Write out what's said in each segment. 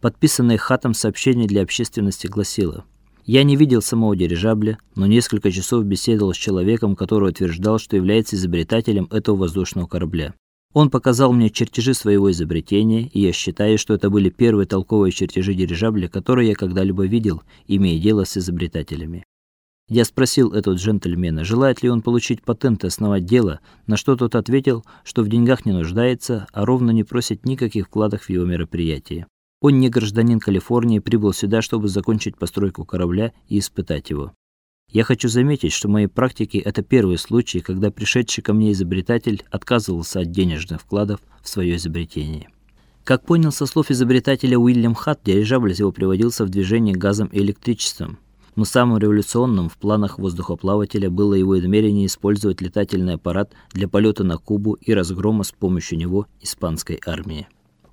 Подписанное Хатом сообщение для общественности гласило: я не видел самого дирижабля, но несколько часов беседовал с человеком, который утверждал, что является изобретателем этого воздушного корабля. Он показал мне чертежи своего изобретения, и я считаю, что это были первые толковые чертежи дирижабля, которые я когда-либо видел, имея дело с изобретателями. Я спросил этого джентльмена, желает ли он получить патент и основать дело, на что тот ответил, что в деньгах не нуждается, а ровно не просит никаких вкладов в его мероприятие. Он не гражданин Калифорнии, прибыл сюда, чтобы закончить постройку корабля и испытать его. Я хочу заметить, что в моей практике это первый случай, когда пришедший ко мне изобретатель отказывался от денежных вкладов в свое изобретение. Как понял со слов изобретателя Уильям Хатт, дирижабль его приводился в движение газом и электричеством. Но самым революционным в планах воздухоплавателя было его намерение использовать летательный аппарат для полета на Кубу и разгрома с помощью него испанской армии.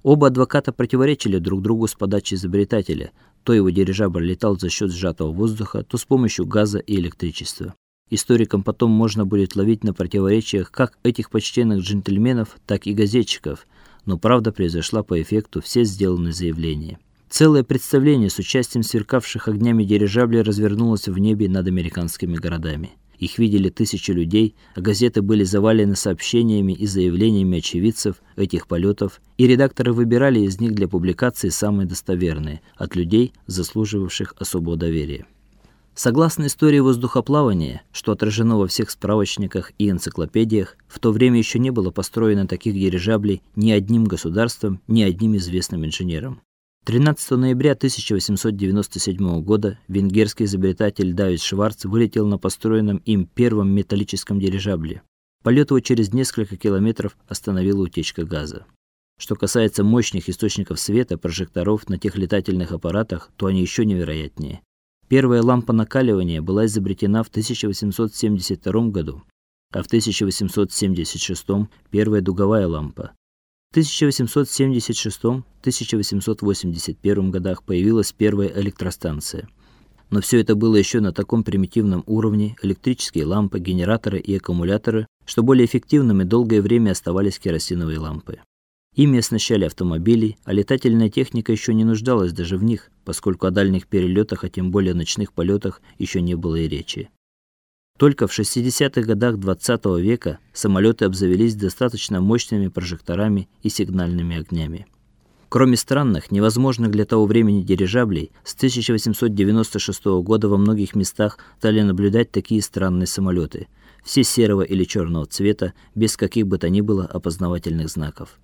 Оба адвоката противоречили друг другу с подачи изобретателя. То его дирижабль летал за счет сжатого воздуха, то с помощью газа и электричества. Историкам потом можно будет ловить на противоречиях как этих почтенных джентльменов, так и газетчиков, но правда произошла по эффекту все сделанные заявления. Целое представление с участием сверкавших огнями дирижаблей развернулось в небе над американскими городами. Их видели тысячи людей, а газеты были завалены сообщениями и заявлениями очевидцев этих полетов, и редакторы выбирали из них для публикации самые достоверные от людей, заслуживавших особого доверия. Согласно истории воздухоплавания, что отражено во всех справочниках и энциклопедиях, в то время еще не было построено таких дирижаблей ни одним государством, ни одним известным инженером. 13 ноября 1897 года венгерский изобретатель Давид Шварц вылетел на построенном им первом металлическом дирижабле. Полет его через несколько километров остановила утечка газа. Что касается мощных источников света, прожекторов на тех летательных аппаратах, то они еще невероятнее. Первая лампа накаливания была изобретена в 1872 году, а в 1876 первая дуговая лампа. 1876-1881 годах появилась первая электростанция. Но все это было еще на таком примитивном уровне: электрические лампы, генераторы и аккумуляторы, что более эффективными долгое время оставались керосиновые лампы. Ими оснащали автомобили, а летательная техника еще не нуждалась даже в них, поскольку о дальних перелетах, а тем более ночных полетах еще не было и речи. Только в 60-х годах XX -го века самолеты обзавелись достаточно мощными прожекторами и сигнальными огнями. Кроме странных, невозможных для того времени дирижаблей, с 1896 года во многих местах стали наблюдать такие странные самолеты, все серого или черного цвета, без каких бы то ни было опознавательных знаков.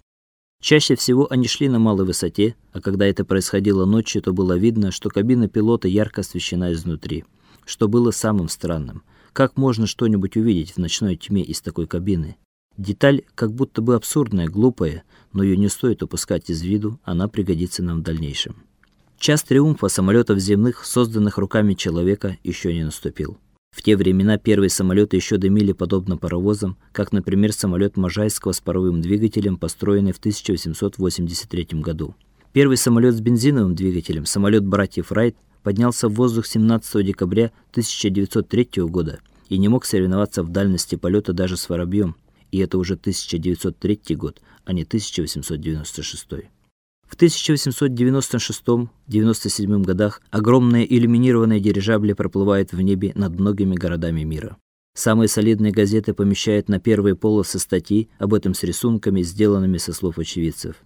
Чаще всего они шли на малой высоте, а когда это происходило ночью, то было видно, что кабина пилота ярко освещена изнутри, что было самым странным. Как можно что-нибудь увидеть в ночной тьме из такой кабины? Деталь как будто бы абсурдная, глупая, но ее не стоит упускать из виду, она пригодится нам в дальнейшем. Час триумфа самолетов земных, созданных руками человека, еще не наступил. В те времена первые самолеты еще дымили подобно паровозам, как, например, самолет Можайского с паровым двигателем, построенный в 1883 году. Первый самолет с бензиновым двигателем, самолет братьев Райт, поднялся в воздух 17 декабря 1903 года и не мог соревноваться в дальности полета даже с воробьем, и это уже 1903 год, а не 1896. В 1896-97 годах огромные иллюминированные дирижабли проплывают в небе над многими городами мира. Самые солидные газеты помещают на первые полосы статьи об этом с рисунками, сделанными со слов очевидцев.